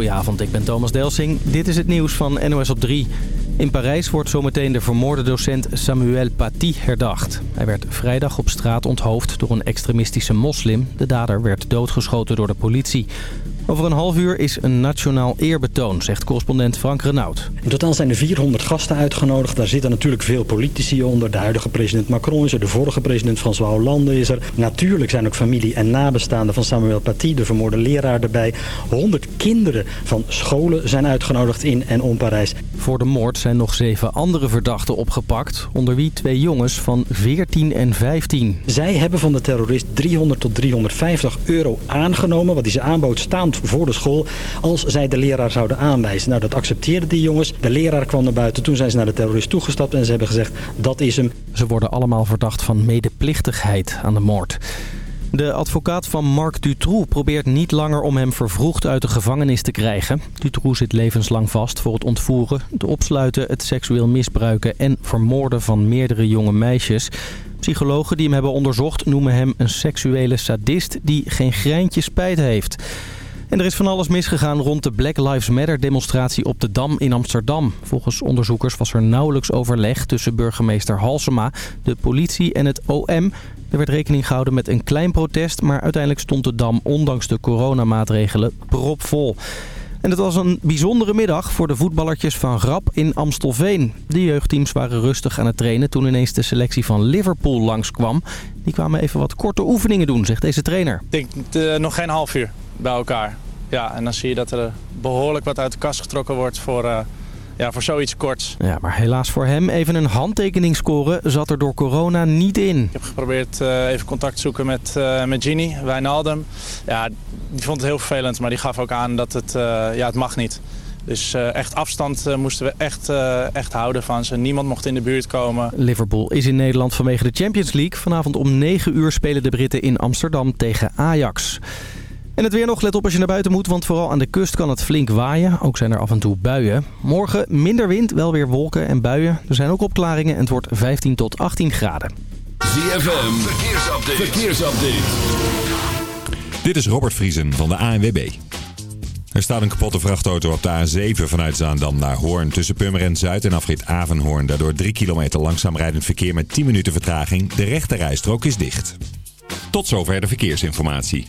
Goedenavond, ik ben Thomas Delsing. Dit is het nieuws van NOS op 3. In Parijs wordt zometeen de vermoorde docent Samuel Paty herdacht. Hij werd vrijdag op straat onthoofd door een extremistische moslim. De dader werd doodgeschoten door de politie. Over een half uur is een nationaal eerbetoon, zegt correspondent Frank Renaud. In totaal zijn er 400 gasten uitgenodigd. Daar zitten natuurlijk veel politici onder. De huidige president Macron is er, de vorige president François Hollande is er. Natuurlijk zijn ook familie en nabestaanden van Samuel Paty, de vermoorde leraar, erbij. 100 kinderen van scholen zijn uitgenodigd in en om Parijs. Voor de moord zijn nog zeven andere verdachten opgepakt, onder wie twee jongens van 14 en 15. Zij hebben van de terrorist 300 tot 350 euro aangenomen, wat hij ze aanbood staand voor de school, als zij de leraar zouden aanwijzen. Nou, dat accepteerden die jongens. De leraar kwam naar buiten, toen zijn ze naar de terrorist toegestapt en ze hebben gezegd, dat is hem. Ze worden allemaal verdacht van medeplichtigheid aan de moord. De advocaat van Marc Dutroux probeert niet langer om hem vervroegd uit de gevangenis te krijgen. Dutroux zit levenslang vast voor het ontvoeren, het opsluiten, het seksueel misbruiken en vermoorden van meerdere jonge meisjes. Psychologen die hem hebben onderzocht noemen hem een seksuele sadist die geen greintje spijt heeft. En er is van alles misgegaan rond de Black Lives Matter demonstratie op de Dam in Amsterdam. Volgens onderzoekers was er nauwelijks overleg tussen burgemeester Halsema, de politie en het OM. Er werd rekening gehouden met een klein protest, maar uiteindelijk stond de Dam ondanks de coronamaatregelen propvol. En het was een bijzondere middag voor de voetballertjes van Rap in Amstelveen. De jeugdteams waren rustig aan het trainen toen ineens de selectie van Liverpool langskwam. Die kwamen even wat korte oefeningen doen, zegt deze trainer. Ik denk uh, nog geen half uur bij elkaar. Ja, en dan zie je dat er behoorlijk wat uit de kast getrokken wordt voor, uh, ja, voor zoiets korts. Ja, maar helaas voor hem even een handtekening scoren zat er door corona niet in. Ik heb geprobeerd uh, even contact te zoeken met, uh, met Ginny, Wijnaldum. Ja, die vond het heel vervelend, maar die gaf ook aan dat het, ja, het mag niet. Dus echt afstand moesten we echt, echt houden van ze. Niemand mocht in de buurt komen. Liverpool is in Nederland vanwege de Champions League. Vanavond om 9 uur spelen de Britten in Amsterdam tegen Ajax. En het weer nog, let op als je naar buiten moet, want vooral aan de kust kan het flink waaien. Ook zijn er af en toe buien. Morgen minder wind, wel weer wolken en buien. Er zijn ook opklaringen en het wordt 15 tot 18 graden. ZFM, verkeersupdate. verkeersupdate. Dit is Robert Vriesen van de ANWB. Er staat een kapotte vrachtauto op de A7 vanuit Zaandam naar Hoorn. Tussen Purmerend Zuid en afrit Avenhoorn. Daardoor 3 kilometer langzaam rijdend verkeer met 10 minuten vertraging. De rechte rijstrook is dicht. Tot zover de verkeersinformatie.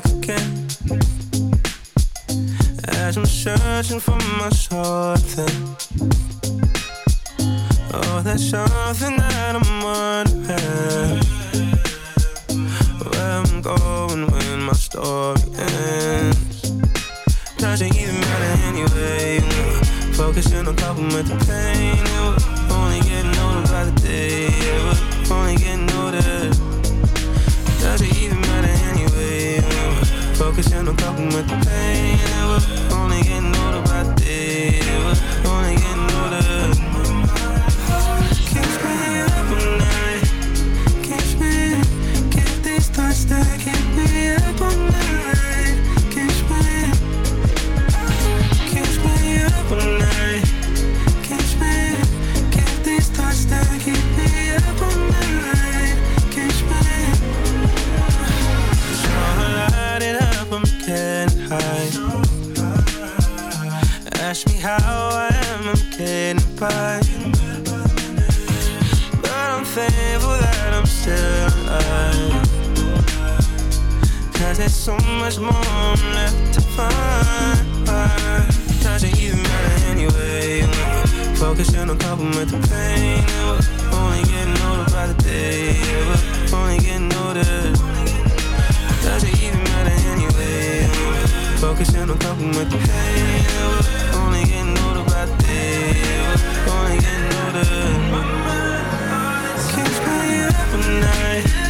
back again. As I'm searching for my something. Oh, that's something that I'm wondering. Where I'm going when my story ends. Doesn't even matter anyway. Focusing on coping with the pain. my pain Cause there's so much more I'm left to find. Does it even matter anyway Focusing on coping with the pain yeah, Only getting older by the day yeah, Only getting older. Does it even matter anyway yeah, Focusing on coping with the pain yeah, Only getting older by the day yeah, Only getting older. Can't spend you up at night.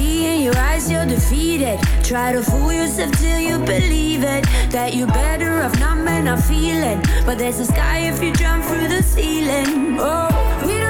see in your eyes you're defeated. Try to fool yourself till you believe it. That you're better off not men not feeling. But there's a sky if you jump through the ceiling. Oh, we don't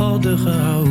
Hadden gehouden.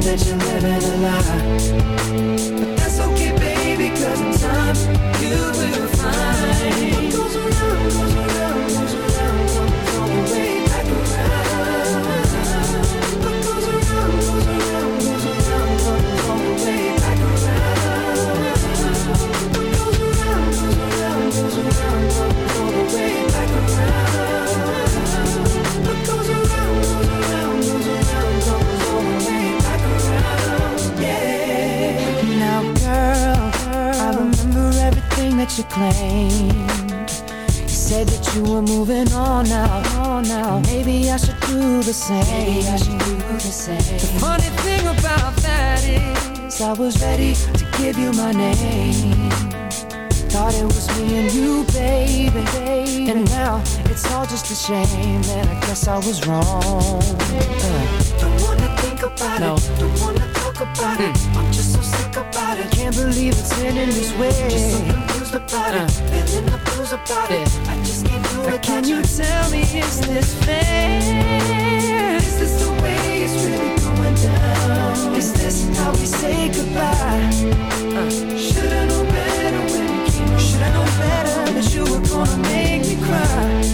that you're living a lie. But that's okay, baby, cause in time you will find what goes around. Goes that you claimed. You said that you were moving on out, on out. Maybe I should do the same. Maybe I should do the same. The funny thing about that is, I was ready to give you my name. Thought it was me and you, baby, baby. And now it's all just a shame, and I guess I was wrong. Uh. Don't wanna think about no. it. Don't wanna talk about mm. it. Hmm think about it. Can't believe it's ending this way. Just so confused about uh. it. Feeling the blues about it. I just can't do it. Can you tell me, is this fair? Is this the way it's really going down? Is this how we say goodbye? Uh. Should've known better when we came. Should've known better that you were gonna make me cry.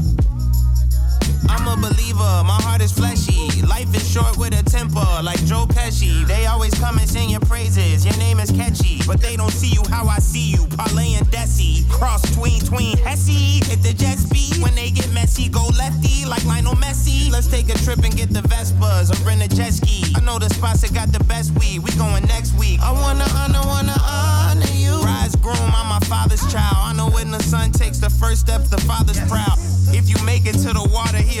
I'm a believer, my heart is fleshy. Life is short with a temper, like Joe Pesci. They always come and sing your praises, your name is catchy. But they don't see you how I see you, Parlay and Desi. Cross tween, tween, Hesse. Hit the jet speed, when they get messy, go lefty, like Lionel Messi. Let's take a trip and get the Vespas or rent a jet ski. I know the spots that got the best weed, we going next week. I wanna honor, wanna honor you. Rise groom, I'm my father's child. I know when the son takes the first step, the father's proud. If you make it to the water, he'll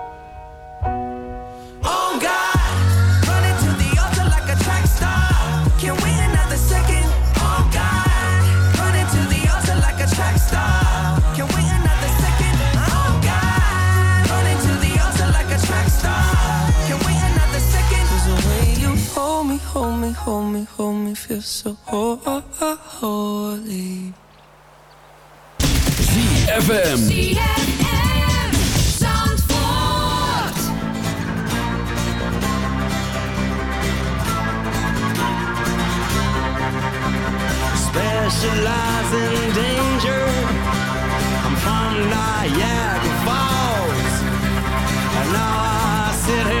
Me, hold me, hold me, feel so ho- ho- ho- holy. ZFM. Specialize in danger. I'm from Niagara Falls. And now I sit here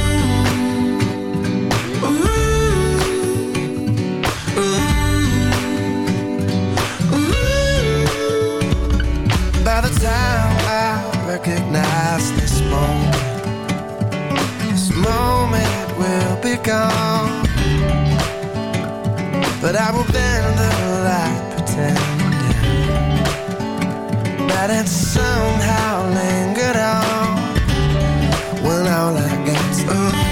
Gone. But I will bend the light, pretending that it somehow lingered on. When all I get's ooh.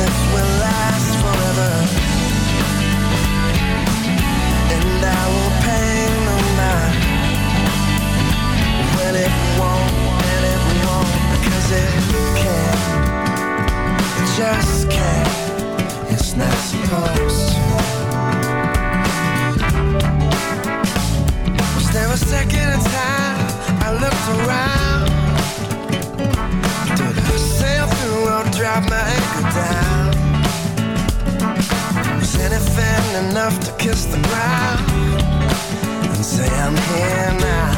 This will last forever. And I will pay no mind it won't, and it won't, because it can't. It just can't. It's not supposed to. Was second in time I looked around? Did I sail through or drop my enough to kiss the ground and say I'm here now?